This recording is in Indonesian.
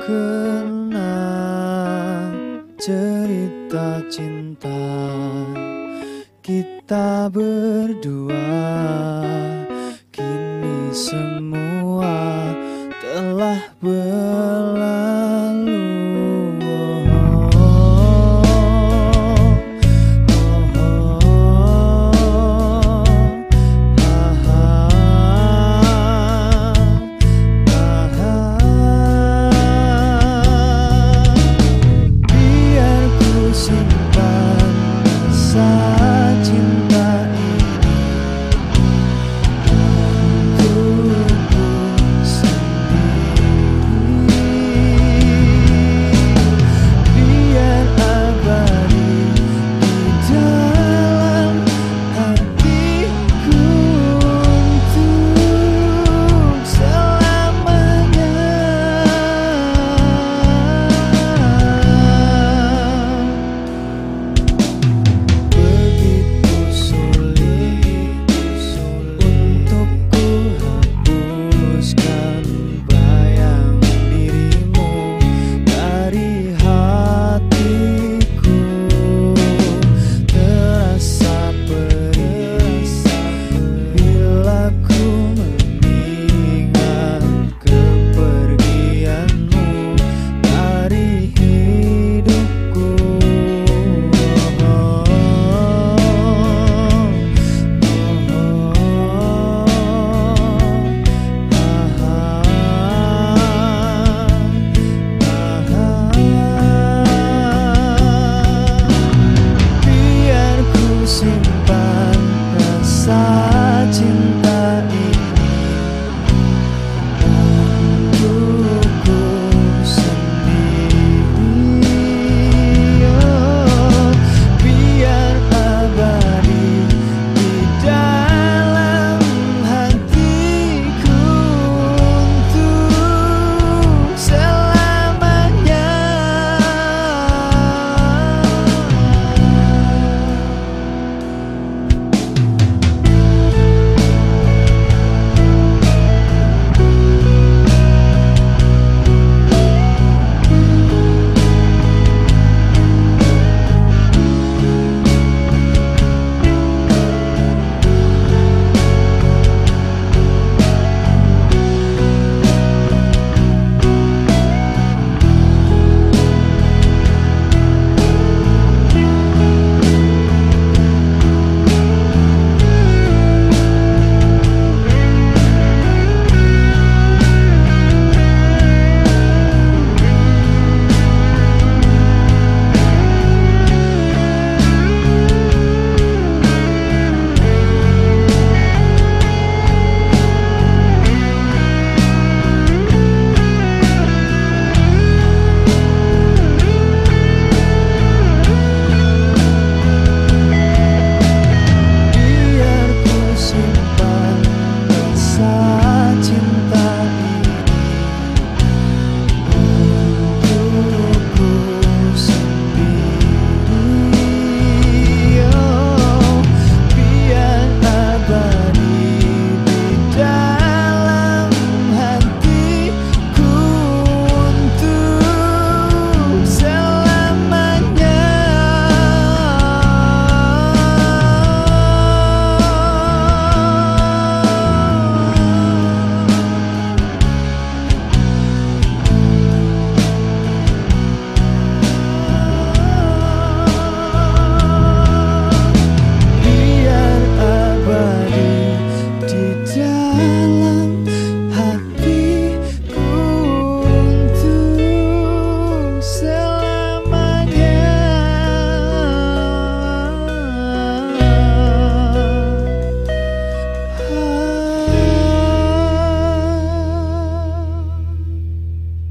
kenang cerita cinta. Kita berdua kini semua